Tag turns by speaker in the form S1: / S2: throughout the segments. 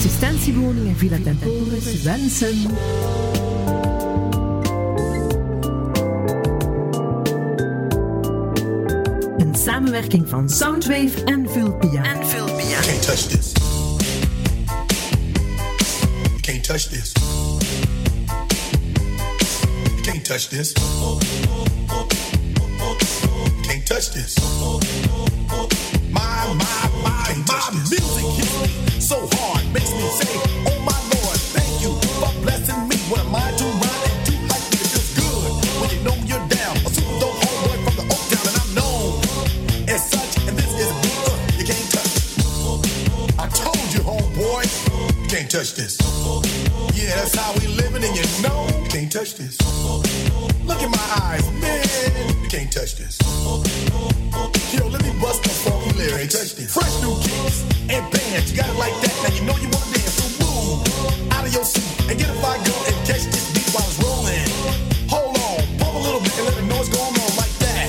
S1: assistentiewoning en Villa Temporis wensen. Een samenwerking van Soundwave en Vulpia. En Vulpia.
S2: Can't touch this. You can't touch this. You can't touch this. You can't touch this. My, my, my, my music hits me so hard, makes me say, Oh my Lord, thank you for blessing me. What am I feels good when you know you're down. A homeboy from the and I'm known as such. And this is uh, you can't touch. I told you, can't touch this. Yeah, that's how we living, and you know can't touch this. Look in my eyes, man, you can't touch this. Funky lyrics. Touch this. Fresh new kicks and bands, you got it like that. Now you know you wanna dance, so move out of your seat and get a fire go and catch this beat while it's rolling. Hold on, pump a little bit and let know what's going on like that,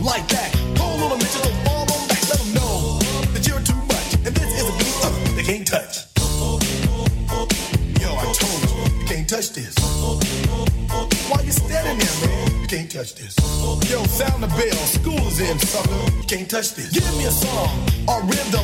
S2: like that. Hold a little bit, just fall on back. Let them know that you're too much, and this is a beat uh, they can't touch. Yo, I told you, you can't touch this. Why you standing there, man? You can't touch this. Yo, sound the bell. School is in, sucker. You can't touch this. Give me a song, a rhythm,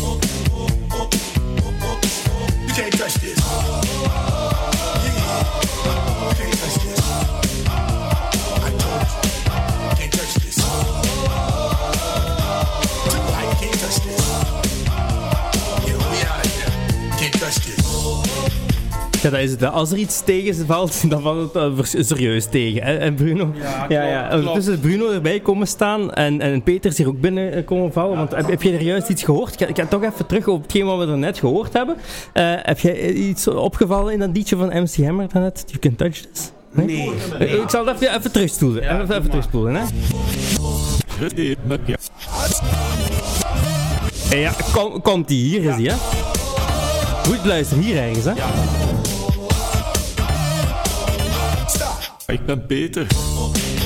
S3: Ja, dat is het. Als er iets tegen ze valt, dan valt het eh, serieus tegen. hè. En Bruno...
S4: Ja,
S3: ja,
S4: klopt,
S3: ja.
S4: klopt.
S3: Ondertussen is Bruno erbij komen staan en, en Peter is hier ook binnen eh, komen vallen. Want heb, heb je er juist iets gehoord? Ik ga, ik ga toch even terug op hetgeen wat we er net gehoord hebben. Eh, heb jij iets opgevallen in dat liedje van MC Hammer daarnet? You can touch this?
S4: Nee.
S3: Eh, Ik zal het even, even terugspoelen.
S4: Ja,
S3: even, even terugspoelen, hè. Eh, Ja, kom, komt die hier, is die, hè? Goed luisteren, hier ergens, hè?
S5: Ik ben beter.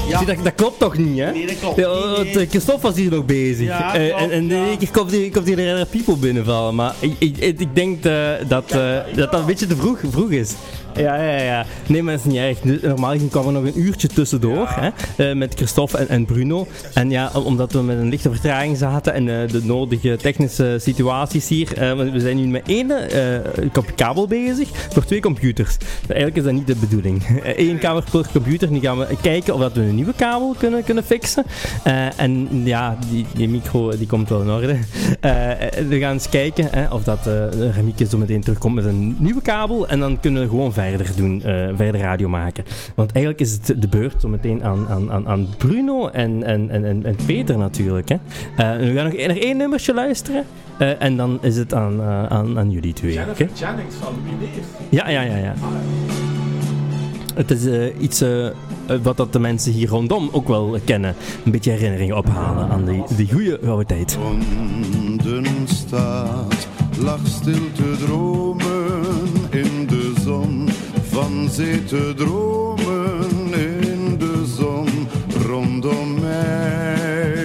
S5: Ja.
S3: Zie, dat, dat klopt toch niet, hè?
S5: Nee, dat klopt
S3: Ja,
S5: niet,
S3: want,
S5: nee.
S3: eh, Christophe was hier nog bezig.
S5: Ja,
S3: Eh,
S5: klopt,
S3: en en
S5: ja.
S3: één keer komt hier, komt hier People binnenvallen. Maar ik, ik, ik ik denk eh, dat, eh, dat dat een beetje te vroeg, vroeg is. Ja, ja, ja. Nee, maar dat is niet erg. Normaal gezien kwam er nog een uurtje tussendoor hè, eh, met Christophe en, en Bruno. En ja, om- omdat we met een lichte vertraging zaten en eh, de nodige technische situaties hier. eh, we zijn nu met één kabel bezig voor twee computers. Eigenlijk is dat niet de bedoeling. Eén kabel per computer. Nu gaan we kijken of dat we een nieuwe kabel kunnen, kunnen fixen. En ja, die, die micro die komt wel in orde. We gaan eens kijken hè, of dat eh Remieke zo meteen terugkomt met een nieuwe kabel. En dan kunnen we gewoon verder doen, eh, verder radio maken. Want eigenlijk is het de beurt zo meteen aan, aan, aan, aan Bruno en, en, en, en, Peter natuurlijk. Hè. Eh, we gaan nog naar één nummertje luisteren. eh, en dan is het aan, aan, aan jullie twee. oké?
S4: Jennifer Jennings van.
S3: Ja, ja, ja, ja. Het is iets wat dat de mensen hier rondom ook wel kennen. Een beetje herinneringen ophalen aan die, die goede oude tijd.
S6: Staat, lag stil te dromen in. Van zee te dromen in de zon rondom mij.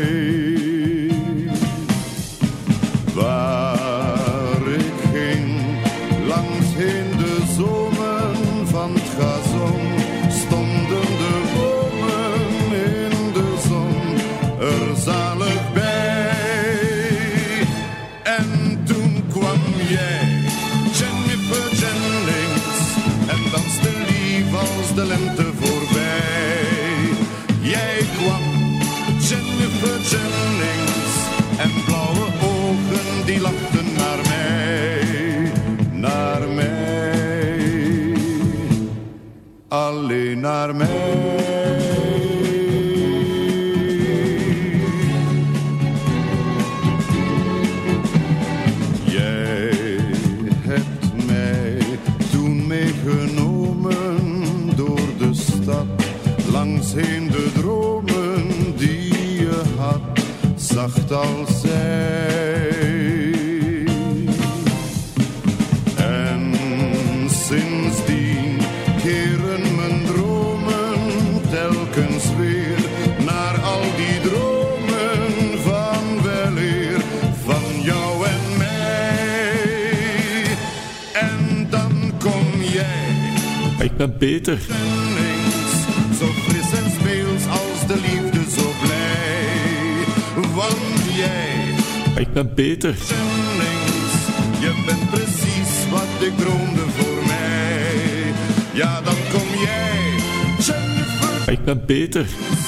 S4: Beter.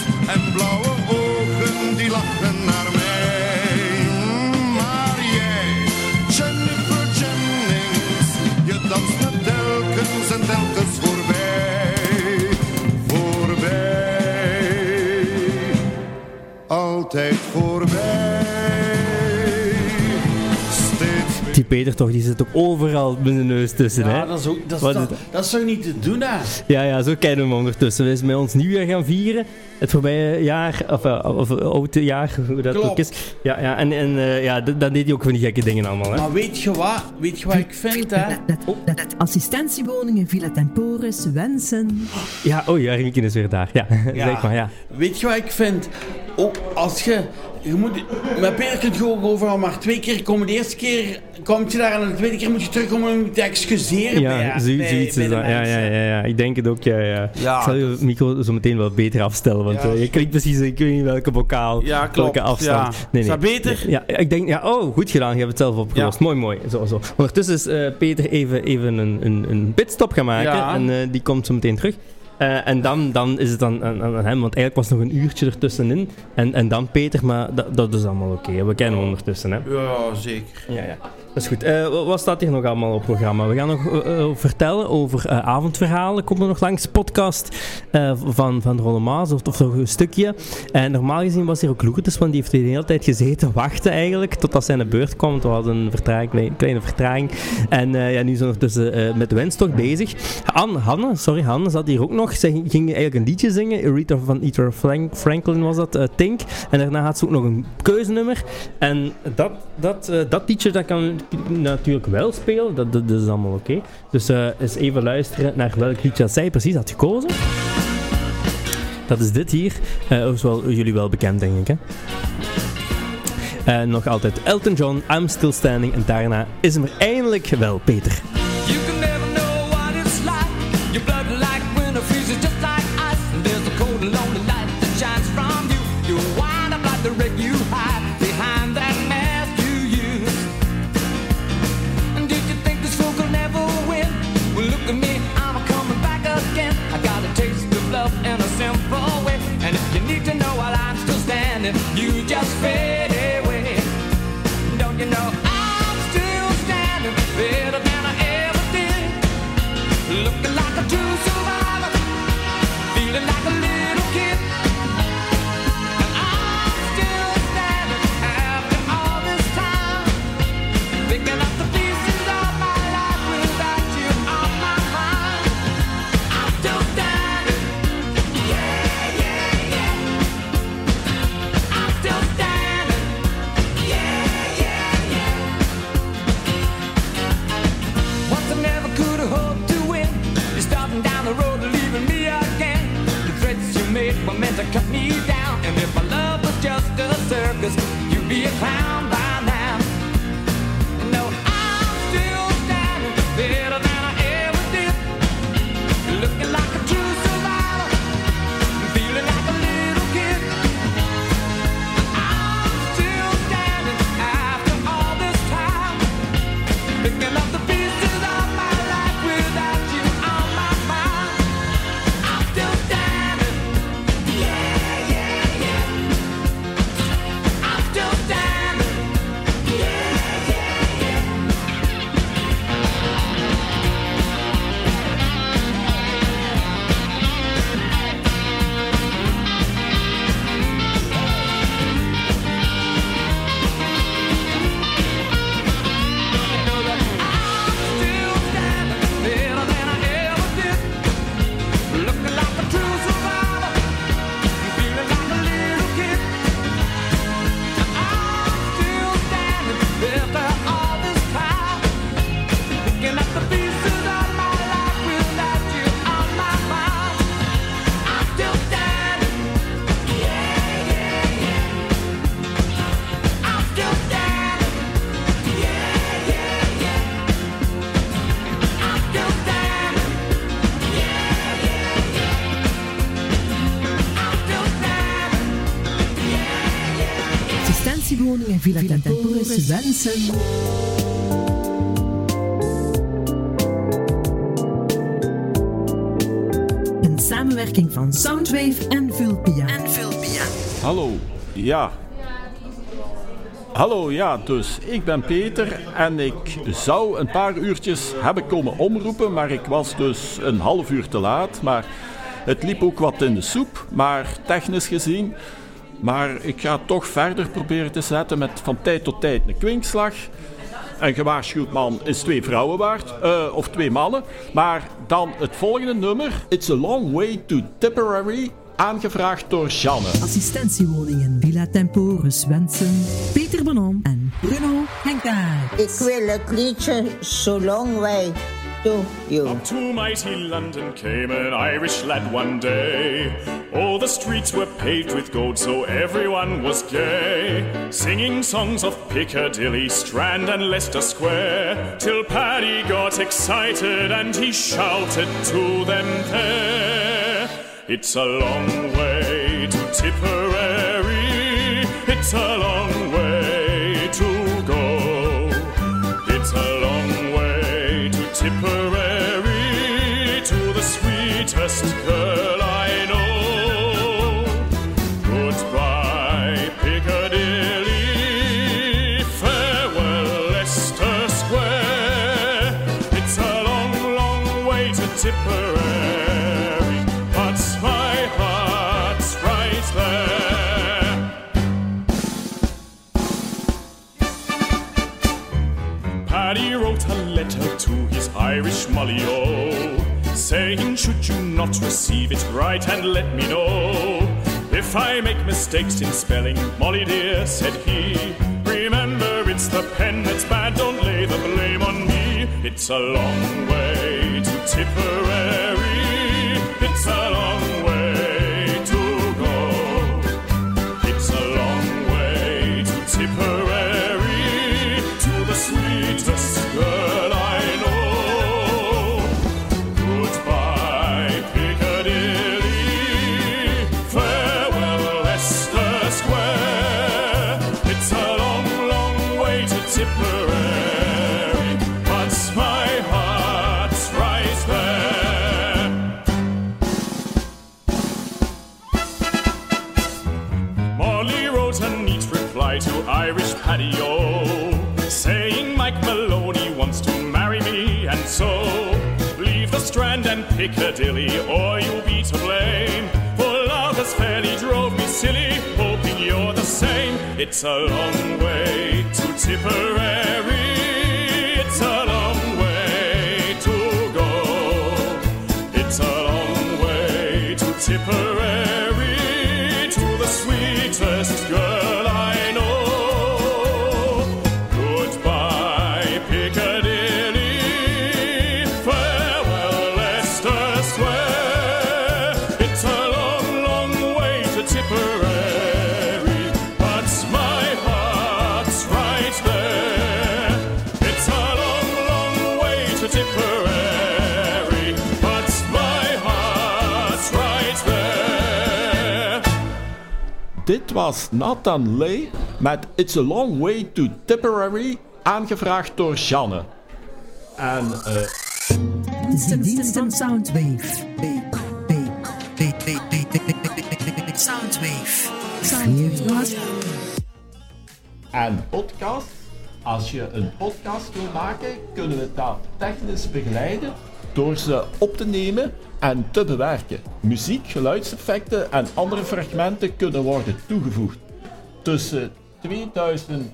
S3: Peter toch, die zit ook overal met de neus tussen.
S5: Ja,
S3: hè?
S5: dat is, ook, dat, is,
S3: Wat
S5: dat,
S3: is-
S5: dat is toch niet te doen, hè?
S3: Ja, ja, zo kennen we hem ondertussen. We zijn met ons nieuwjaar gaan vieren. Het voorbije jaar, of, eh, of, of oude jaar, hoe dat
S5: Klopt.
S3: ook is. Ja, ja en, en eh, ja, dan deed hij ook van die gekke dingen allemaal. Hè?
S5: Maar weet je wat? Weet je wat ik vind, hè?
S1: Dat, dat, dat assistentiewoningen, Villa Temporis, wensen.
S3: Ja, oh ja, Riemken is weer daar. Ja,
S5: Ja.
S3: zeg maar, ja.
S5: Weet je wat ik vind? Ook als je... je moet, met Peter kun je ook overal maar twee keer komen. De eerste keer kom je daar en de tweede keer moet je terugkomen om te excuseren
S3: Ja,
S5: bij,
S3: zo-
S5: bij,
S3: zoiets
S5: bij
S3: is dat. Ja, ja, ja, ja, ik denk het ook. Ja, ja.
S5: Ja.
S3: Ik zal je micro zo meteen wel beter afstellen, want
S5: Ja.
S3: eh, je klinkt precies, ik weet niet welke bokaal,
S5: Ja, klopt,
S3: welke afstand.
S5: ja. Is dat beter?
S3: Ja, ja, ik denk, ja, oh, goed gedaan, je hebt het zelf opgelost. Mooi, mooi. Zo, zo. Ondertussen is eh, Peter even, even een, een, een pitstop gaan maken
S5: Ja.
S3: en eh, die komt zo meteen terug. Eh, en dan, dan is het aan, aan, aan hem, want eigenlijk was nog een uurtje ertussenin. En, en dan Peter, maar dat, dat is allemaal oké. We kennen hem ondertussen, hè.
S5: Ja, zeker.
S3: Ja, ja. Dat is goed. Eh, wa- wat staat hier nog allemaal op programma? We gaan nog eh, eh, vertellen over avondverhalen. Komt er nog langs de podcast van, van Rolle of, of een stukje. En normaal gezien was hier ook Lourdes, want die heeft de hele tijd gezeten wachten eigenlijk, totdat zijn beurt kwam. Er was een vertraging, kleine, vertraging. En ja, nu zijn we ondertussen met de wenstok bezig. Anne, Hanne, sorry, Hanne zat hier ook nog. Zij ging eigenlijk een liedje zingen. Rita van Frank, Franklin was dat, Tink. En daarna had ze ook nog een keuzenummer. En dat, dat, dat liedje dat kan natuurlijk wel spelen. Dat, dat, is allemaal oké. Dus eh eens even luisteren naar welk liedje zij precies had gekozen.
S7: Dat is dit hier. Eh is wel jullie wel bekend, denk ik. Hè? En nog altijd Elton John, I'm Still Standing. En daarna is hem er eindelijk wel, Peter.
S8: Villa Temporis wensen. Een samenwerking van Soundwave en Vulpia. En Vulpia.
S4: Hallo, ja. Hallo, ja, dus ik ben Peter en ik zou een paar uurtjes hebben komen omroepen, maar ik was dus een half uur te laat. Maar het liep ook wat in de soep, maar technisch gezien. Maar ik ga toch verder proberen te zetten met van tijd tot tijd een kwinkslag. Een gewaarschuwd man is twee vrouwen waard, eh, of twee mannen. Maar dan het volgende nummer, It's a Long Way to Tipperary, aangevraagd door Janne.
S8: Assistentiewoningen Villa Temporis wensen. Peter Bonon en Bruno Henkaert.
S9: Ik wil het liedje So Long Way to You.
S10: Up to mighty London came an Irish lad one day. All the streets were paved with gold, so everyone was gay. Singing songs of Piccadilly, Strand, and Leicester Square. Till Paddy got excited and he shouted to them there. It's a long way to Tipperary. It's a long Tipperary, to the sweetest girl I know. Goodbye, Piccadilly. Farewell, Leicester Square. It's a long, long way to Tipperary, but my heart's right there. Paddy wrote a letter Molly, oh, saying, Should you not receive it, right and let me know. If I make mistakes in spelling, Molly dear, said he, remember it's the pen that's bad, don't lay the blame on me. It's a long way to Tipperary, it's a long Piccadilly, or you'll be to blame. For love has fairly drove me silly, hoping you're the same. It's a long way to Tipperary.
S4: Dit was Nathan Lee met It's a Long Way to Tipperary, aangevraagd door Janne. En eh,
S1: De dienst van Soundwave. Soundwave. Soundwave.
S4: En podcast, als je een podcast wil maken, kunnen we dat technisch begeleiden door ze op te nemen en te bewerken. Muziek, geluidseffecten en andere fragmenten kunnen worden toegevoegd. Tussen 2005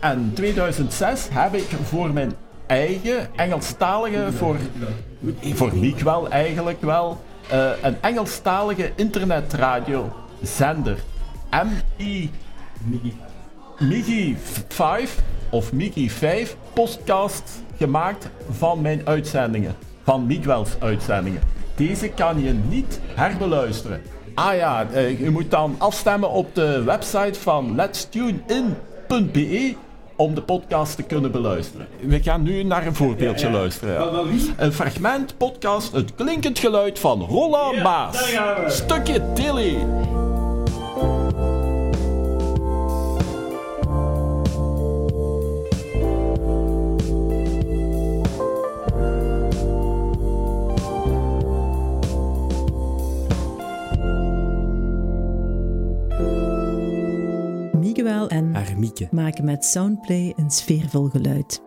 S4: en 2006 heb ik voor mijn eigen Engelstalige, voor, voor wel eigenlijk wel, eh, een Engelstalige internetradiozender MI Migi 5 of Migi 5 podcast gemaakt van mijn uitzendingen, van Miguel's uitzendingen. Deze kan je niet herbeluisteren. Ah ja, eh, je moet dan afstemmen op de website van letstunein.be om de podcast te kunnen beluisteren. We gaan nu naar een voorbeeldje luisteren. ja. Een fragment podcast, het klinkend geluid van Roland Maas. Stukje Tilly.
S8: En
S3: Armieke.
S8: maken met Soundplay een sfeervol geluid.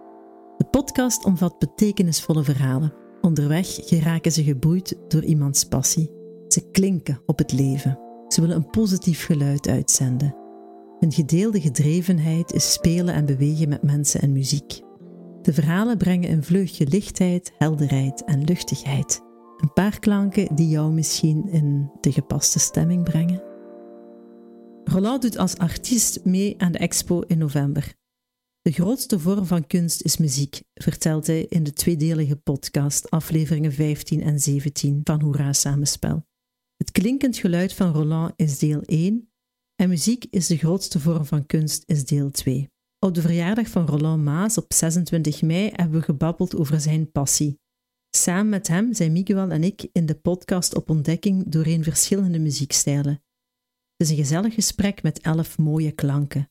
S8: De podcast omvat betekenisvolle verhalen. Onderweg geraken ze geboeid door iemands passie. Ze klinken op het leven. Ze willen een positief geluid uitzenden. Hun gedeelde gedrevenheid is spelen en bewegen met mensen en muziek. De verhalen brengen een vleugje lichtheid, helderheid en luchtigheid. Een paar klanken die jou misschien in de gepaste stemming brengen. Roland doet als artiest mee aan de expo in november. De grootste vorm van kunst is muziek, vertelt hij in de tweedelige podcast, afleveringen 15 en 17 van Hoera Samenspel. Het klinkend geluid van Roland is deel 1 en muziek is de grootste vorm van kunst is deel 2. Op de verjaardag van Roland Maas op 26 mei hebben we gebabbeld over zijn passie. Samen met hem zijn Miguel en ik in de podcast op ontdekking doorheen verschillende muziekstijlen. Het is een gezellig gesprek met elf mooie klanken.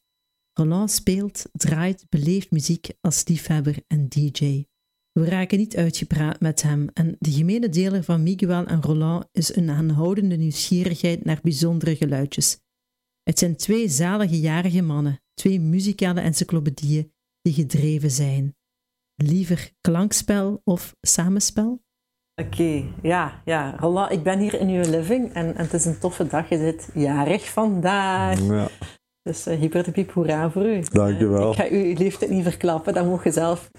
S8: Roland speelt, draait, beleeft muziek als liefhebber en DJ. We raken niet uitgepraat met hem en de gemene deler van Miguel en Roland is een aanhoudende nieuwsgierigheid naar bijzondere geluidjes. Het zijn twee zalige jarige mannen, twee muzikale encyclopedieën die gedreven zijn. Liever klankspel of samenspel?
S11: Oké, ja, ja. Roland, ik ben hier in uw living en, en het is een toffe dag. Je zit jarig vandaag.
S12: Ja,
S11: Dus uh, hyper de piep hoera voor u.
S12: dankjewel.
S11: Ik ga uw leeftijd niet verklappen, dat mag je zelf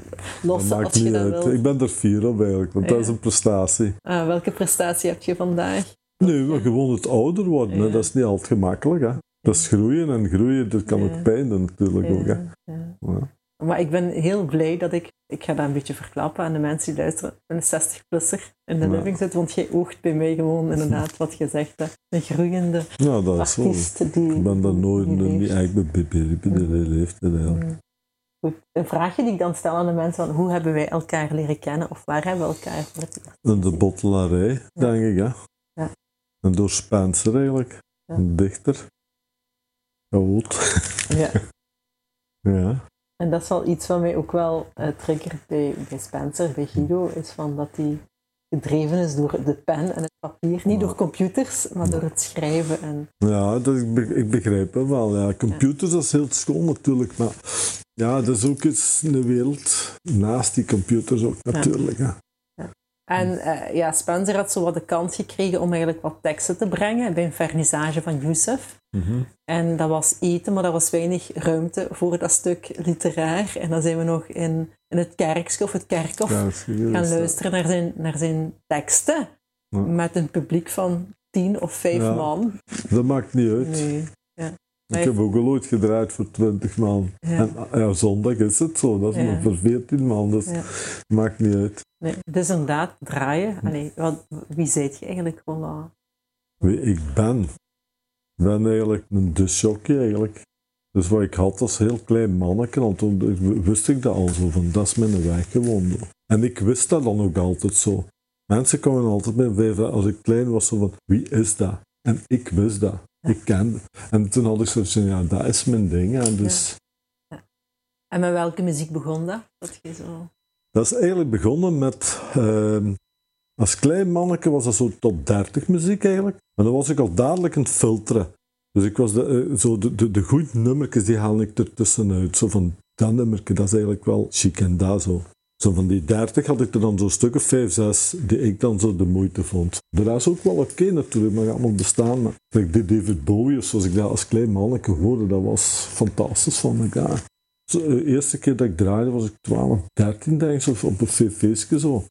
S11: lossen als je
S12: niet
S11: dat
S12: uit.
S11: wilt.
S12: Ik ben er fier op eigenlijk, want dat is
S11: Ja.
S12: een prestatie.
S11: Ah, welke prestatie heb je vandaag?
S12: Nee, maar gewoon het ouder worden, hè,
S11: Ja.
S12: dat is niet altijd gemakkelijk. Hè. Dat is groeien en groeien, dat kan
S11: Ja.
S12: ook pijn doen natuurlijk ook. Hè.
S11: Maar ik ben heel blij dat ik, ik ga dat een beetje verklappen aan de mensen die luisteren, een 60-plusser in de
S12: Ja.
S11: living zit, want jij oogt bij mij gewoon inderdaad wat je zegt, hè. een groeiende
S12: Ja, dat is zo.
S11: artiest die...
S12: Ik ben daar nooit, niet eigenlijk bij de leeftijd eigenlijk.
S11: Goed. Een vraagje die ik dan stel aan de mensen, van, hoe hebben wij elkaar leren kennen of waar hebben we elkaar voor het eerst
S12: En de bottelarij, denk ik. Hè.
S11: Ja.
S12: En door Spencer eigenlijk,
S11: Ja.
S12: een dichter. Goed.
S11: Ja.
S12: Ja.
S11: En dat is wel iets wat mij ook wel eh, triggert bij, bij Spencer, bij Guido, is van dat hij gedreven is door de pen en het papier. Niet door computers, maar door het schrijven. En,
S12: Ja, dat, ik, be- ik begrijp het wel. Ja. Computers, dat is heel schoon natuurlijk, maar ja, dat is ook eens een wereld naast die computers ook natuurlijk. Hè.
S11: en eh, ja, Spencer had zo wat de kans gekregen om eigenlijk wat teksten te brengen bij een vernissage van Youssef. En dat was eten, maar er was weinig ruimte voor dat stuk literair. En dan zijn we nog in, in het kerkje of het kerkhof
S12: dat
S11: gaan luisteren naar zijn, naar zijn teksten.
S12: Ja.
S11: Met een publiek van tien of vijf
S12: Ja.
S11: man.
S12: Dat maakt niet uit.
S11: Nee. Ja.
S12: Ik heb ook al ooit gedraaid voor 20 man.
S11: Ja.
S12: En ja, zondag is het zo, dat is
S11: Ja.
S12: maar voor 14 man, dus
S11: Ja.
S12: maakt niet uit.
S11: Nee, dus inderdaad, draaien. Allee, wat, wie zijt je eigenlijk? Voilà.
S12: Wie ik ben, ben eigenlijk een disjockey eigenlijk. Dus wat ik had als heel klein manneke, want toen wist ik dat al zo, van dat is mijn weg gewoon. zo. En ik wist dat dan ook altijd zo. Mensen kwamen altijd met vragen, als ik klein was, zo van, wie is dat? En ik wist dat. Ik kende. En toen had ik zo van, ja, dat is mijn ding. En dus,
S11: En met welke muziek begon dat? Dat je zo...
S12: Dat is eigenlijk begonnen met. ehm, als klein manneke was dat zo top 30 muziek eigenlijk. Maar dan was ik al dadelijk aan het filteren. Dus ik was de, eh, zo de, de, de goede nummertjes, die haal ik ertussenuit. Zo van dat nummertje, dat is eigenlijk wel chic en dat zo. Zo van die 30 had ik er dan zo'n stuk of 5, 6 die ik dan zo de moeite vond. De rest ook wel oké natuurlijk, maar allemaal bestaan. Maar die David Bowie, zoals ik dat als klein manneke hoorde, dat was fantastisch van elkaar. Zo, de eerste keer dat ik draaide was ik 12, 13 denk ik, of op een fe- feestje zo.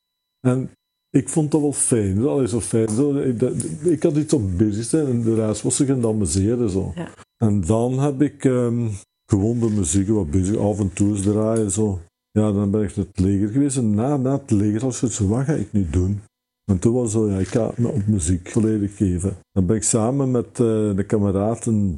S12: En ik vond dat wel fijn. Dat is zo fijn. Zo, ik, dat- ik had iets op bezig zijn en de rest was zich aan het amuseren. Zo.
S11: Ja.
S12: En dan heb ik ehm, gewoon de muziek wat bezig, af en toe draaien. Zo. Ja, dan ben ik naar het leger geweest. En na, na het leger ik zoiets van, wat ga ik nu doen? En toen was zo, ja, ik ga me op muziek volledig geven. Dan ben ik samen met eh, de kameraad een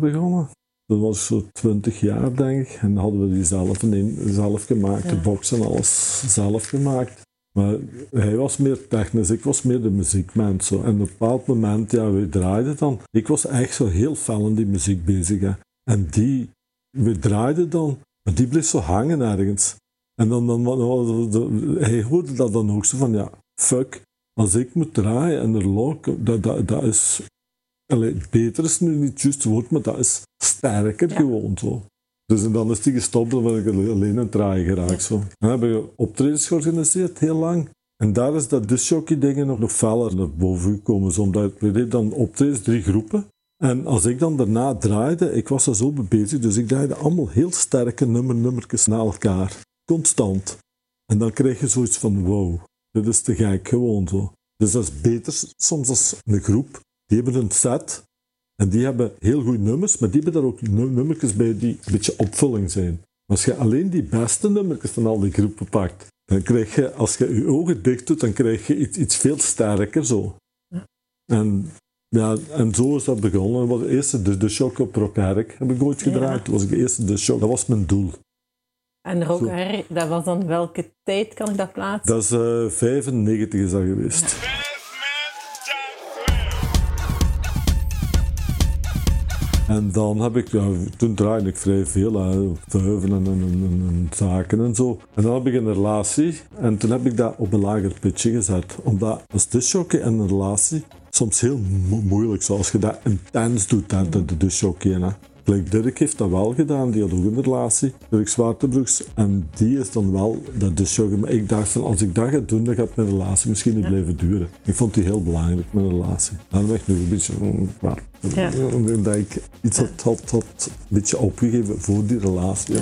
S12: begonnen. Dat was zo 20 jaar, denk ik. En dan hadden we die zelf, in, zelf gemaakt. De
S11: Ja.
S12: box en alles zelf gemaakt. Maar hij was meer technisch, ik was meer de muziekmens. Zo. En op een bepaald moment, ja, we draaiden dan. Ik was echt zo heel fel in die muziek bezig. Hè. En die, we draaiden dan, maar die bleef zo hangen ergens. En dan, dan, hij hoorde dat dan ook zo van, ja, fuck, als ik moet draaien en er lok, dat, dat, dat is... Allee, beter is nu niet het juiste woord, maar dat is sterker gewoon zo. Dus dan is die gestopt en ben ik alleen het draaien geraakt. Zo. Dan hebben we optredens georganiseerd, heel lang. En daar is dat disjockey dingen nog, nog feller naar boven gekomen. Omdat we deden dan optredens, drie groepen. En als ik dan daarna draaide, ik was er zo bezig, dus ik draaide allemaal heel sterke nummer, nummertjes na elkaar. Constant. En dan krijg je zoiets van, wow, dit is te gek, gewoon zo. Dus dat is beter soms als een groep. Die hebben een set en die hebben heel goede nummers, maar die hebben daar ook nu- nummertjes bij die een beetje opvulling zijn. Als je alleen die beste nummertjes van al die groepen pakt, dan krijg je, als je je ogen dicht doet, dan krijg je iets, iets veel sterker zo. En, ja, en zo is dat begonnen. Dat was de eerste de, de shock op Rockherk heb ik ooit gedraaid. Dat was de eerste de shock. Dat was mijn doel.
S11: En Rock Harry, dat was dan welke tijd kan ik dat plaatsen?
S12: Dat is eh 95 is dat geweest. En dan heb ik, ja, toen draaide ik vrij veel, hè, vuiven en, en, en, en zaken en zo. En dan heb ik een relatie en toen heb ik dat op een lager pitje gezet. Omdat als disjockey en een relatie soms heel mo- moeilijk is. Als je dat intens doet, hè, de, de. Like Dirk heeft dat wel gedaan, die had ook een relatie, Dirk Zwaartebroeks. En die is dan wel dat disjockey. Maar ik dacht van, als ik dat ga doen, dan gaat mijn relatie misschien niet blijven duren. Ik vond die heel belangrijk, mijn relatie. Dan ben ik nu een beetje... mm, ja,
S11: Ja.
S12: omdat ik iets had, had, had een beetje opgegeven voor die relatie. ja.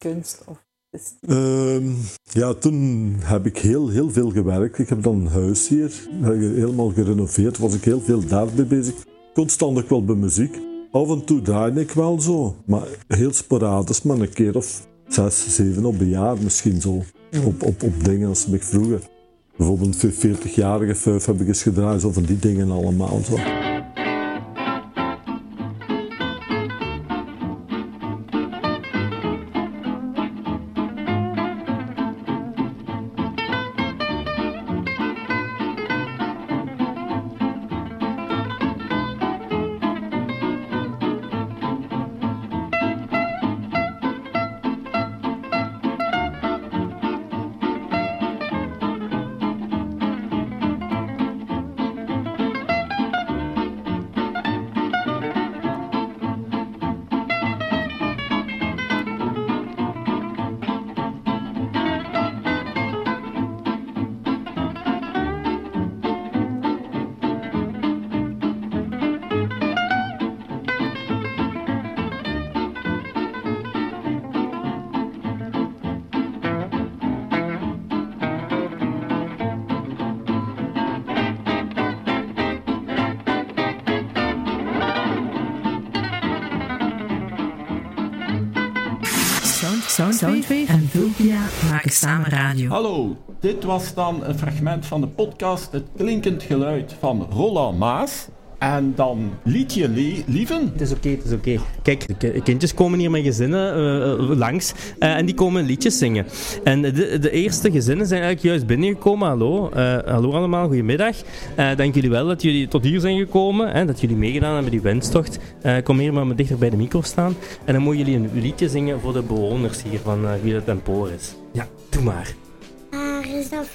S11: Kunst? Of is-
S12: Ehm, ja, toen heb ik heel, heel veel gewerkt. Ik heb dan een huis hier, helemaal gerenoveerd. Was ik heel veel daarmee bezig. Constant ook wel bij muziek. Af en toe draaide ik wel zo, maar heel sporadisch, maar een keer of zes, zeven op een jaar misschien zo. Op, op, op dingen als ik vroeger. Bijvoorbeeld een 40-jarige vijf heb ik eens gedraaid, zo van die dingen allemaal zo.
S4: Hallo, dit was dan een fragment van de podcast Het Klinkend Geluid van Roland Maas. En dan liedje Lieven.
S3: Het is oké, het is oké. Kijk, de ki- kindjes komen hier met gezinnen eh, eh, langs eh, en die komen liedjes zingen. En de, de eerste gezinnen zijn eigenlijk juist binnengekomen. Hallo, hallo allemaal, goedemiddag. Dank jullie wel dat jullie tot hier zijn gekomen, hè, dat jullie meegedaan hebben die wenstocht. Kom hier maar dichter bij de micro staan. En dan mogen jullie een liedje zingen voor de bewoners hier van uh, Temporis. Ja, doe maar.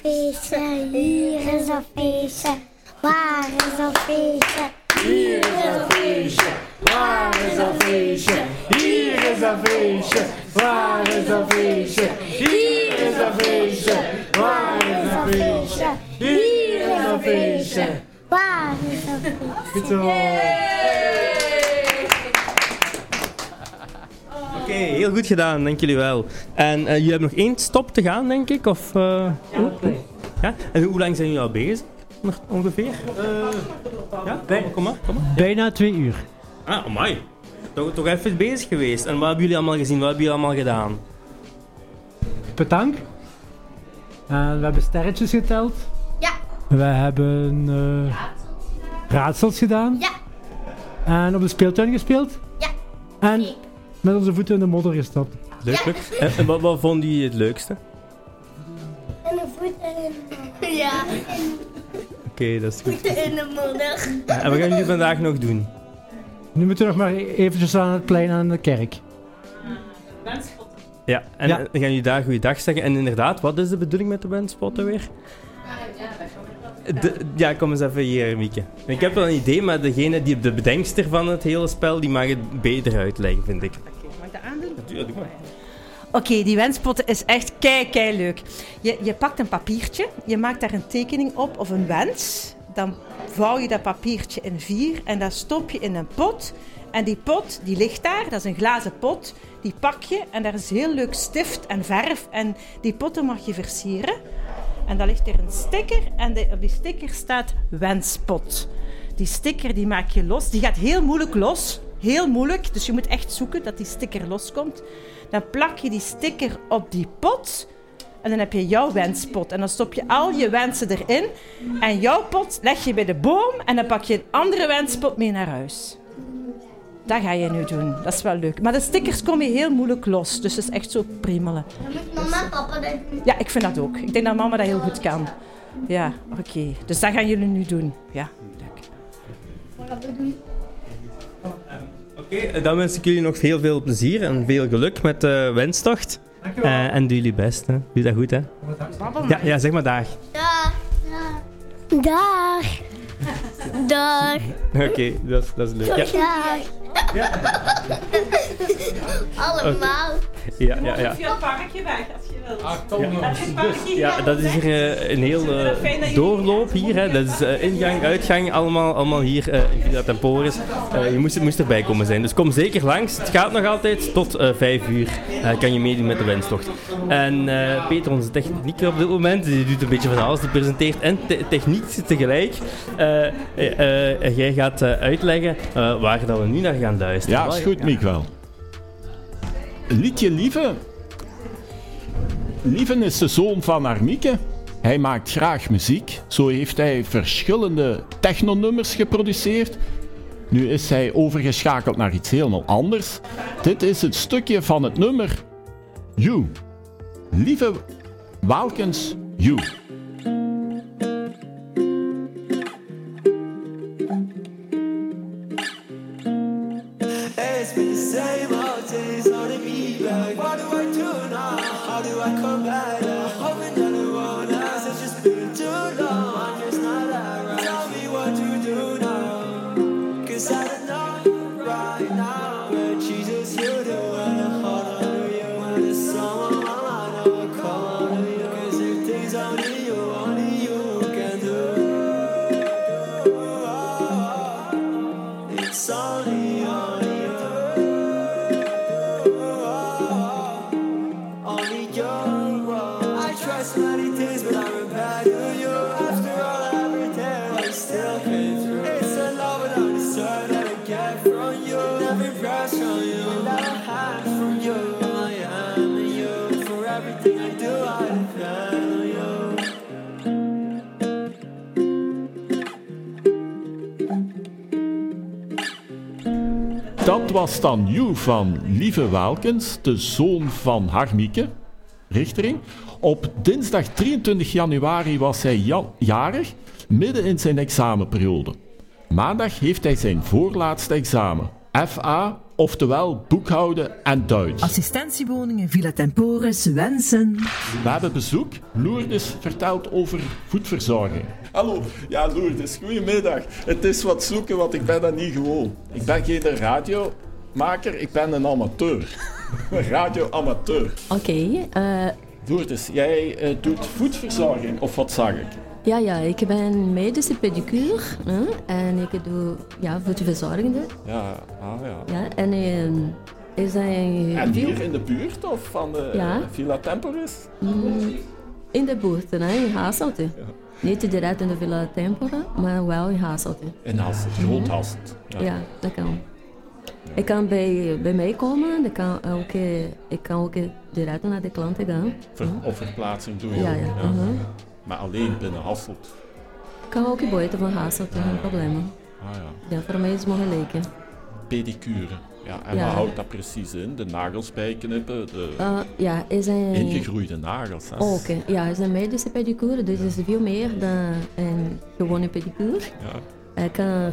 S13: Waar is dat feestje? Hier is dat feestje. Waar is dat feestje? Hier is dat feestje. Waar is dat feestje? Hier is dat feestje. Waar is dat feestje? Hier is dat feestje. Waar is
S3: Oké, heel goed gedaan, dank jullie wel. En eh, jullie hebben nog één stop te gaan, denk ik? Of, eh, hoe? ja? En hoe lang zijn jullie al bezig? Nog ongeveer? ja? Kom maar, kom maar.
S14: Bijna twee uur.
S3: Ah, amai. Toch, toch even bezig geweest. En wat hebben jullie allemaal gezien? Wat hebben jullie allemaal gedaan?
S14: Petank. En we hebben sterretjes geteld.
S13: Ja.
S14: We hebben eh, raadsels gedaan.
S13: Ja.
S14: En op de speeltuin gespeeld.
S13: Ja.
S14: En met onze voeten in de modder gestapt.
S3: Leuk, leuk. En, en wat, wat vonden jullie het leukste?
S13: En een voet in de Ja.
S3: Oké, dat is goed.
S13: Voeten in de modder.
S3: En wat gaan jullie vandaag nog doen?
S14: Nu moeten we nog maar eventjes aan het plein aan de kerk.
S3: Ja, en
S14: Ja.
S3: dan gaan jullie daar goeiedag zeggen. En inderdaad, wat is de bedoeling met de wendspotten weer? De, ja, kom eens even hier, Mieke. Ik heb wel een idee, maar degene die de bedenkster van het hele spel, die mag het beter uitleggen, vind ik.
S15: Aandoen?
S3: Doe maar.
S15: Oké, die wenspotten is echt kei, kei leuk. Je, je pakt een papiertje, je maakt daar een tekening op of een wens. Dan vouw je dat papiertje in vier en dat stop je in een pot. En die pot, die ligt daar, dat is een glazen pot. Die pak je en daar is heel leuk stift en verf. En die potten mag je versieren. En dan ligt er een sticker en de- op die sticker staat wenspot. Die sticker die maak je los. Die gaat heel moeilijk los. Heel moeilijk. Dus je moet echt zoeken dat die sticker loskomt. Dan plak je die sticker op die pot. En dan heb je jouw wenspot. En dan stop je al je wensen erin. En jouw pot leg je bij de boom. En dan pak je een andere wenspot mee naar huis. Dat ga je nu doen. Dat is wel leuk. Maar de stickers komen heel moeilijk los. Dus het is echt zo primelen.
S13: Dan moet mama en papa dat doen.
S15: Ja, ik vind dat ook. Ik denk dat mama dat heel goed kan. Ja, oké. Dus dat gaan jullie nu doen. Ja, leuk.
S13: Wat we doen.
S3: Oké, eh, dan wens ik jullie nog heel veel plezier en veel geluk met de wenstocht.
S14: Dankjewel.
S3: Eh, en doe jullie best, hè. Doe dat goed, hè. Ja, ja zeg maar dag.
S13: Dag. Dag. Dag.
S3: Oké, dat, is- dat is leuk. Ja,
S13: Dag. Allemaal.
S3: ja, ja. ja.
S15: het parkje weg als je
S3: Ja, dat is hier eh, een heel eh, doorloop hier. Hè. Dat is eh, ingang, uitgang, allemaal, allemaal hier eh, in Villa Temporis. Eh, je moest, moest erbij komen zijn. Dus kom zeker langs. Het gaat nog altijd tot eh 5 uur. eh, kan je meedoen met de wenstocht. En eh, Peter, onze technieker op dit moment, die doet een beetje van alles. Die presenteert en te- techniek tegelijk. Eh, eh, eh, jij gaat uitleggen waar dat we nu naar gaan luisteren.
S16: Ja, is goed, Miguel. Liedje Lieve. Lieven is de zoon van Armieke. Hij maakt graag muziek. Zo heeft hij verschillende technonummers geproduceerd. Nu is hij overgeschakeld naar iets helemaal anders. Dit is het stukje van het nummer You. Lieve Walkens, You. Was dan You van Lieve Welkens, de zoon van Harmieke, Richtering. Op dinsdag 23 januari was hij ja- jarig, midden in zijn examenperiode. Maandag heeft hij zijn voorlaatste examen. FA, oftewel boekhouden en Duits.
S8: Assistentiewoningen Villa Temporis wensen.
S16: We hebben bezoek. Lourdes vertelt over voedverzorging.
S4: Hallo, ja Lourdes, goedemiddag. Het is wat zoeken, want ik ben dat niet gewoon. Ik ben geen radiomaker, ik ben een amateur. Radioamateur.
S17: Oké, eh,
S4: Lourdes, jij eh, doet voedverzorging, of wat zag ik?
S17: ja, ja, ik ben medische pedicure hè, en ik doe ja, voedselverzorgende.
S4: Ja, ah ja.
S17: Ja, en eh,
S4: En
S17: veel-
S4: hier in de buurt, of van de
S17: Ja.
S4: Villa Temporis?
S17: Mm, in de buurt, hè, in Hasselt. Niet direct in de Villa Tempora, maar wel in Hasselt.
S4: In Hasselt, groot Hasselt.
S17: Ja. dat kan. Ik kan bij, bij mij komen, ik kan ook, ik kan ook direct naar de klanten gaan.
S4: Ver, of verplaatsing doe je
S17: Ja,
S4: ook,
S17: ja, mhm.
S4: Maar alleen binnen Hasselt.
S17: Ik kan ook buiten van Hasselt, geen probleem.
S4: Ah ja.
S17: Ja, voor mij is het mogelijk.
S4: Pedicure. Ja, en
S17: Ja.
S4: wat houdt dat precies in? De nagels bijknippen, de
S17: Eh, ja, er zijn...
S4: ingegroeide nagels.
S17: Oké, ja, het is een medische pedicure, dus het is veel meer dan een gewone pedicure.
S4: Ja.
S17: Ik kan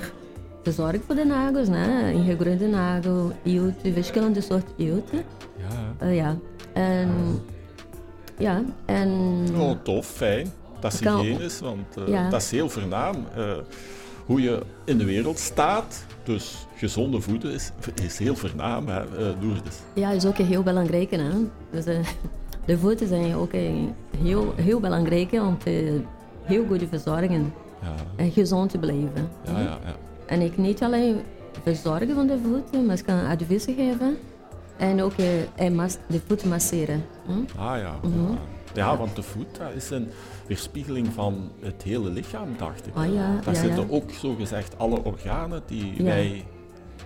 S17: verzorgen voor de nagels, né? ingegroeide nagel, eelt, verschillende soorten eelt.
S4: Ja.
S17: Eh, ja, en... Ja, en...
S4: Oh, tof, fijn. Dat is
S17: kan-
S4: hygiënisch, want eh,
S17: Ja.
S4: dat is heel voornaam. Eh, hoe je in de wereld staat, dus gezonde voeden, is, is heel voornaam, hè, eh, Lourdes.
S17: Ja, is ook heel belangrijk. Hè? Dus, eh, de voeten zijn ook heel, heel belangrijk om te heel goed te verzorgen
S4: Ja.
S17: en gezond te blijven.
S4: Ja, ja, ja.
S17: En ik niet alleen verzorgen van de voeten, maar ik kan adviezen geven en ook eh, de voet masseren. hm?
S4: Ah ja.
S17: Mhm.
S4: Ja, want de voet dat is een weerspiegeling van het hele lichaam, dacht ik.
S17: Ah ja,
S4: Daar
S17: ja,
S4: zitten
S17: ja.
S4: ook zogezegd alle organen die
S17: Ja.
S4: wij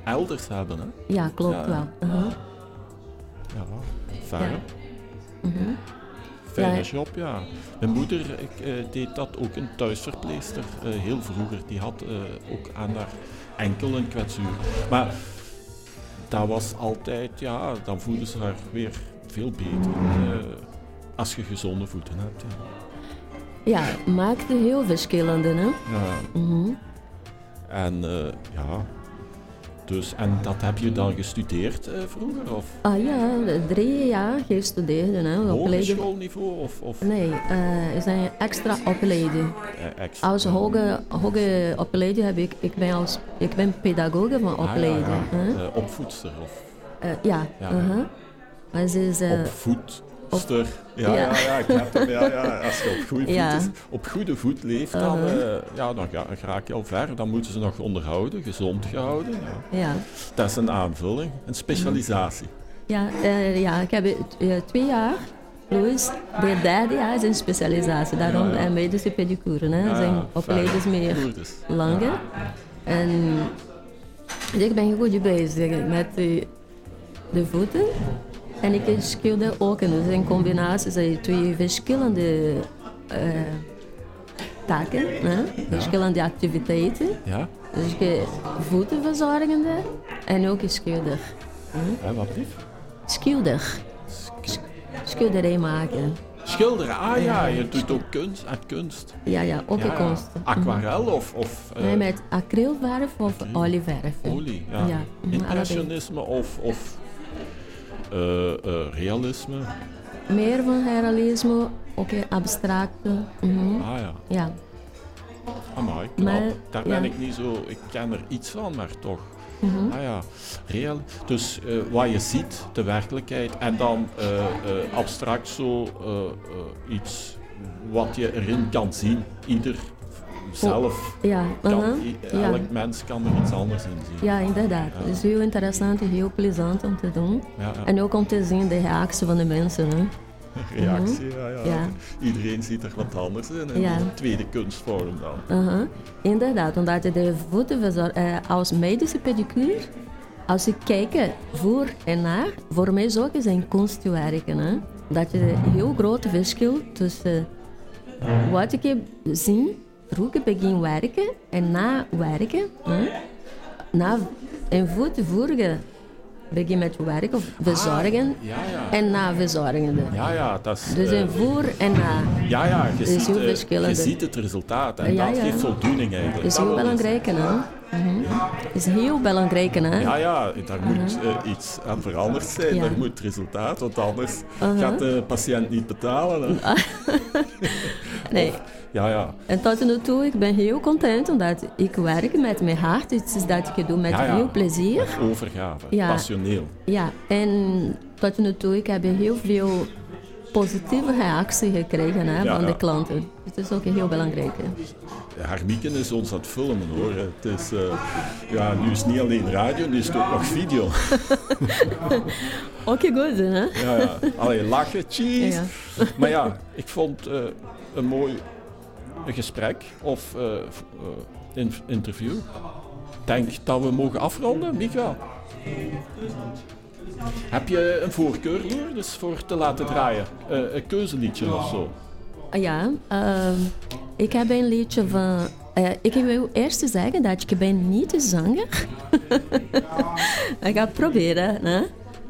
S4: elders hebben. Hè?
S17: Ja, klopt
S4: Ja.
S17: wel. Mhm.
S4: Ja, fijn.
S17: Ja.
S4: Fijne
S17: Ja.
S4: job, ja. Mijn moeder ik, eh, deed dat ook een thuisverpleester, eh, heel vroeger. Die had eh, ook aan haar enkel een kwetsuur. Maar dat was altijd, ja, dan voelden ze haar weer veel beter. als je gezonde voeten hebt. Ja.
S17: Ja, maakt heel verschillende. Hè?
S4: Ja.
S17: Mhm.
S4: En ja, dus, en dat heb je dan gestudeerd eh, vroeger? Of
S17: Ah ja, drie jaar gestudeerd. Hè?
S4: hogeschoolniveau? Of, of
S17: Nee, eh er zijn extra opleiding.
S4: eh, extra?
S17: Als hoge, hoge opleiding heb ik, ik ben, als, ik ben pedagoge van
S4: Ah, ja,
S17: opleiding.
S4: ja.
S17: hè.
S4: Eh, opvoedster? Of,
S17: Eh, ja,
S4: Ja,
S17: uh-huh.
S4: ja.
S17: Maar ze is... eh,
S4: Opvoed. Ja, ja. Ja, ik heb hem. Ja, ja. Als je op goede, voet, is- op goede voet leeft, dan,
S17: Uh-huh.
S4: eh, ja, dan ga, raak je al ver. Dan moeten ze nog onderhouden, gezond gehouden. Ja.
S17: Ja.
S4: Dat is een aanvulling, een specialisatie.
S17: Ja, eh, ja, ik heb twee jaar plus de derde jaar is een specialisatie. Daarom
S4: Ja, ja.
S17: eh, medische pedicure. Hè.
S4: Ja,
S17: zijn opleiders meer
S4: dus.
S17: langer. En dus ik ben goed bezig met de, de voeten. En ik schilder ook. En dus in combinatie zijn twee verschillende eh, taken, hè? verschillende activiteiten.
S4: Ja.
S17: Dus ik ben voetenverzorgende en ook schilder. Hm?
S4: Hè, wat lief?
S17: Schilder. Sch- Schilderij maken.
S4: Schilderen, ah ja, je doet ook kunst en kunst.
S17: Ja, ja, ook kunst.
S4: Aquarel of... of eh,
S17: Nee, met acrylverf of olieverf.
S4: Olie, ja.
S17: Ja, mhm,
S4: Impressionisme of, of eh, eh, realisme.
S17: Meer van realisme, ook een abstracte. mhm.
S4: Ah ja.
S17: Ja.
S4: Amai, knap.
S17: Maar,
S4: Daar ben
S17: ja.
S4: ik niet zo... Ik ken er iets van, maar toch.
S17: Mhm.
S4: Ah ja, real. Dus eh, wat je ziet, de werkelijkheid, en dan eh, eh, abstract zo eh, eh, iets wat je erin kan zien. Ieder zelf,
S17: Ja,
S4: kan, i-
S17: ja.
S4: elk mens kan er iets anders in zien.
S17: Ja, inderdaad.
S4: Ja.
S17: Het is heel interessant en heel plezant om te doen. En ook om te zien de reactie van de mensen. Hè.
S4: Reactie,
S17: Mhm.
S4: ja. Iedereen ziet er wat anders in. En
S17: Ja.
S4: een tweede kunstvorm dan.
S17: Aha, Inderdaad, omdat je de voetenverzorg eh, als medische pedicure, als je kijkt voor en na, voor mij is ook eens een kunstwerken. Hè? Dat je een heel groot verschil tussen wat ik heb zien, vroeg begin werken en na werken. Hè? Na een voetenvoerige begin met werken of verzorgen
S4: ja, ja.
S17: en na verzorgende.
S4: Ja, ja, dat is...
S17: Dus
S4: eh,
S17: een voor en na.
S4: Ja, ja, je, ziet,
S17: heel
S4: eh,
S17: verschillende.
S4: je ziet het resultaat en
S17: Ja,
S4: dat geeft voldoening eigenlijk.
S17: Dat is heel belangrijk, hè? Mhm. is heel belangrijk, hè?
S4: Ja, ja, daar moet eh, iets aan veranderd zijn.
S17: Ja.
S4: Er moet resultaat, want anders
S17: Uh-huh.
S4: gaat de patiënt niet betalen.
S17: Nee.
S4: Ja, ja.
S17: En tot nu toe, ik ben heel content omdat ik werk met mijn hart. Het is dat ik doe met
S4: ja,
S17: veel plezier.
S4: Overgave, passioneel.
S17: Ja, en tot nu toe, ik heb heel veel positieve reactie gekregen hè, van de klanten. Het is ook heel belangrijk. Hè.
S4: Harmieken is ons aan het filmen hoor. Het is, eh, ja, nu is het niet alleen radio, nu is het ook nog video.
S17: Ook goed, hè?
S4: Ja, ja. Allee, lachen, cheese.
S17: Ja.
S4: Maar ja, ik vond eh, een mooi gesprek of eh, f- eh, in- interview. Denk dat we mogen afronden, Michael. Heb je een voorkeur, Loer, dus voor te laten draaien? Eh, een keuzeliedje of zo?
S17: Ja, ehm, ik heb een liedje van... eh, ik wil eerst zeggen dat ik ben niet zanger. ik ga proberen. Hè?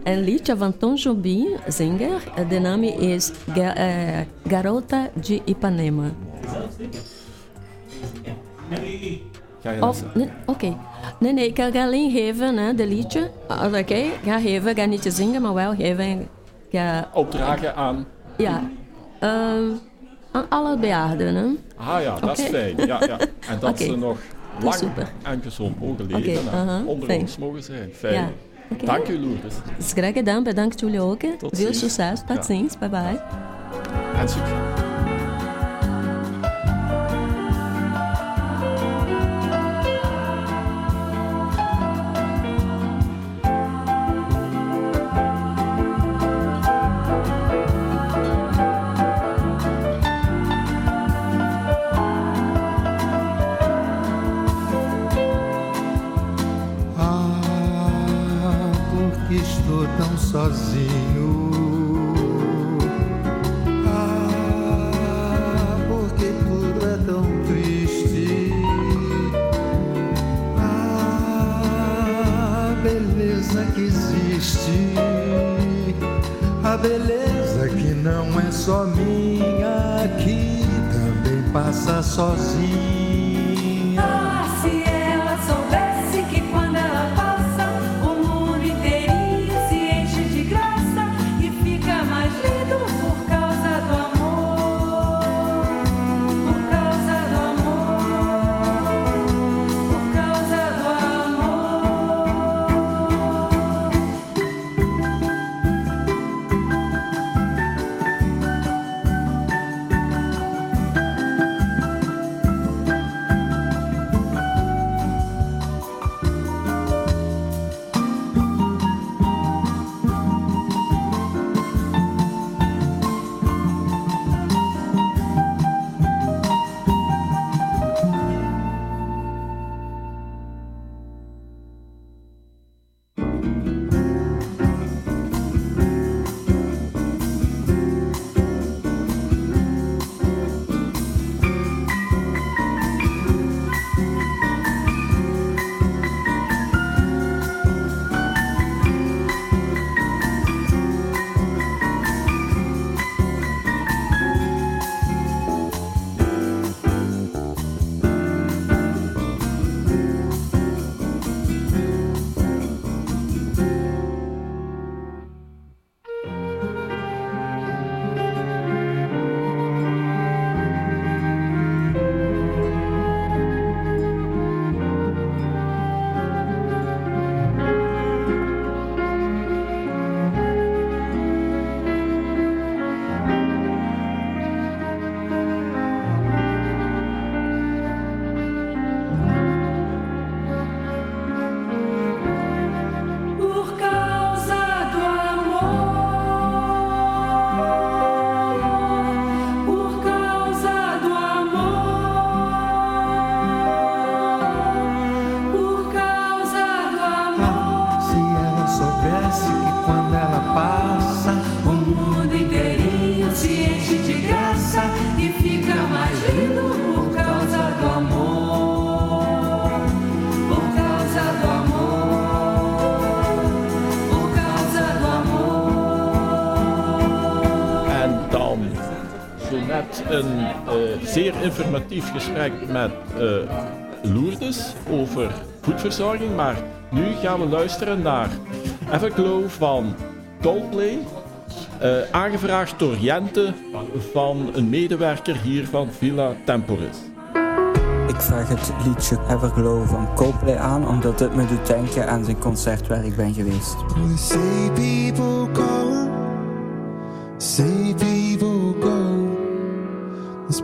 S17: Een liedje van Tom Jobim, zanger. Eh, De naam is Ga- eh, Garota de Ipanema.
S4: Ga je
S17: Of, nee, Oké. Nee, nee, ik ga alleen geven, hè, de liedje. Ah, Oké, ga geven. Ga niet zingen, maar wel geven. Ga,
S4: opdragen aan...
S17: ja. Ehm, aan alle bejaarden, hè.
S4: Ah ja, dat is fijn. Ja, ja. En dat ze nog lang
S17: super.
S4: en gezond mogen leven. En
S17: aha,
S4: onder
S17: fijn.
S4: ons mogen zijn. Fijn.
S17: Ja.
S4: Dank u, Lourdes.
S17: Graag gedaan, bedankt jullie ook. hè.
S4: Tot
S17: Veel
S4: ziens.
S17: succes, tot
S4: Ja.
S17: ziens, bye bye.
S4: En succes. Een eh, zeer informatief gesprek met eh, Lourdes over voedverzorging. Maar nu gaan we luisteren naar Everglow van Coldplay. eh, aangevraagd door Jente van een medewerker hier van Villa Temporis.
S18: Ik vraag het liedje Everglow van Coldplay aan, omdat het me doet denken aan zijn concert waar ik ben geweest.
S19: Say people come, say people. This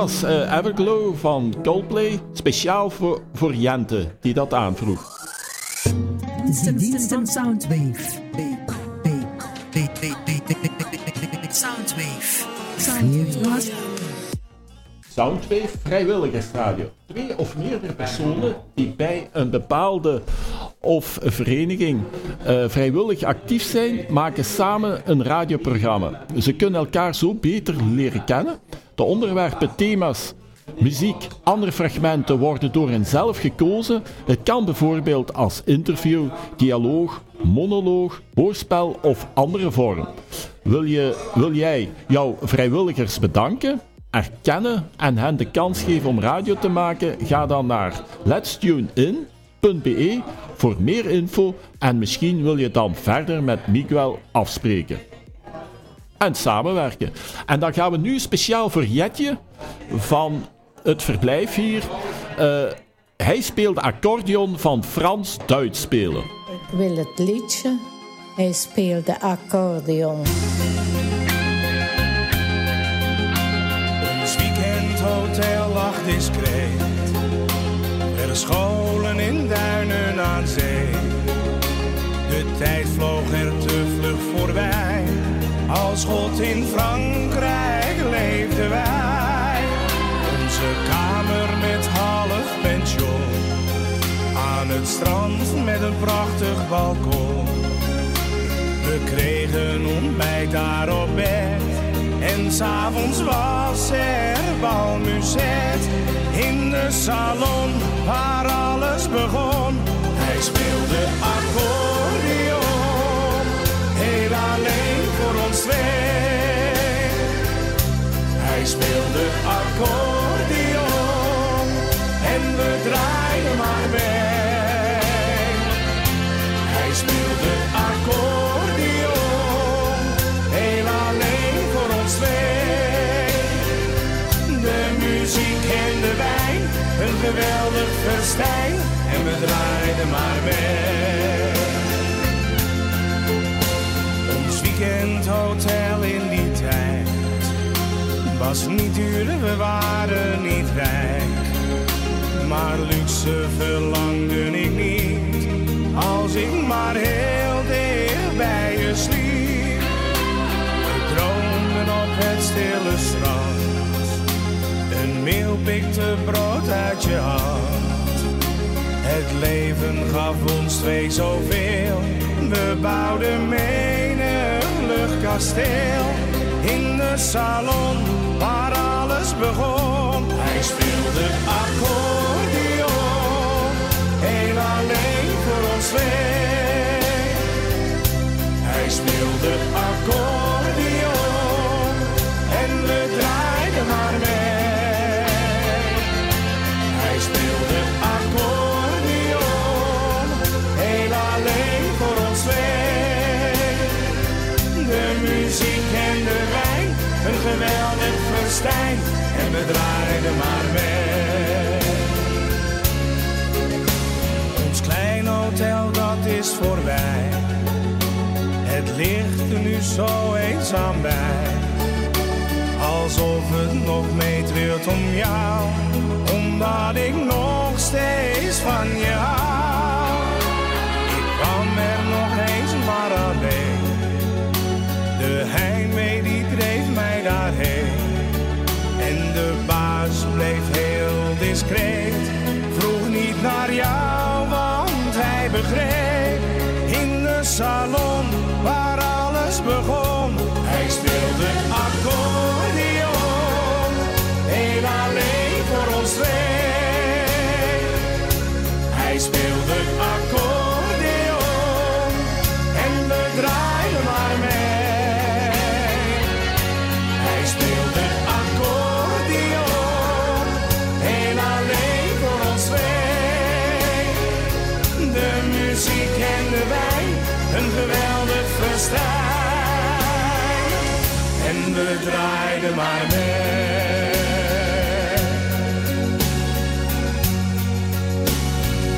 S4: was eh, Everglow van Coldplay, speciaal voor, voor Jente, die dat aanvroeg.
S1: Soundwave. Soundwave. Soundwave.
S4: Soundwave Vrijwilligersradio. Twee of meerdere personen die bij een bepaalde of vereniging eh, vrijwillig actief zijn, maken samen een radioprogramma. Ze kunnen elkaar zo beter leren kennen. De onderwerpen, thema's muziek. Andere fragmenten worden door hen zelf gekozen. Het kan bijvoorbeeld als interview, dialoog, monoloog, hoorspel of andere vorm. Wil, je, wil jij jouw vrijwilligers bedanken? erkennen en hen de kans geven om radio te maken, ga dan naar letstunein.be voor meer info en misschien wil je dan verder met Miguel afspreken. En samenwerken. En dan gaan we nu speciaal voor Jetje van het verblijf hier. eh, hij speelt accordeon van Frans-Duits spelen.
S9: Ik wil het liedje. Hij speelde accordeon.
S20: Ons weekendhotel lag discreet. Verscholen in duinen aan zee. De tijd vloog er. Als God in Frankrijk leefden wij. Onze kamer met half pension. Aan het strand met een prachtig balkon. We kregen ontbijt daar op bed. En s'avonds was er balmuzet in de salon waar alles begon. Hij speelde accordeon en we draaiden maar mee. Hij speelde accordeon, heel alleen voor ons twee. De muziek en de wijn, een geweldig festijn. En we draaiden maar mee. Ons weekendhotel was niet duur, we waren niet rijk. Maar luxe verlangde ik niet, als ik maar heel dicht bij je sliep. We droomden op het stille strand, een meel pikte brood uit je hand. Het leven gaf ons twee zoveel, we bouwden menig luchtkasteel. In de salon waar alles begon, hij speelde accordeon, heel alleen voor ons twee. Hij speelde accordeon en we draaiden maar mee. Ons klein hotel dat is voorbij. Het ligt er nu zo eenzaam bij. Alsof het nog meetrilt om jou. Omdat ik nog steeds van je hou. Vroeg niet naar jou, want hij begreep. In de salon festijn. En we draaiden maar mee.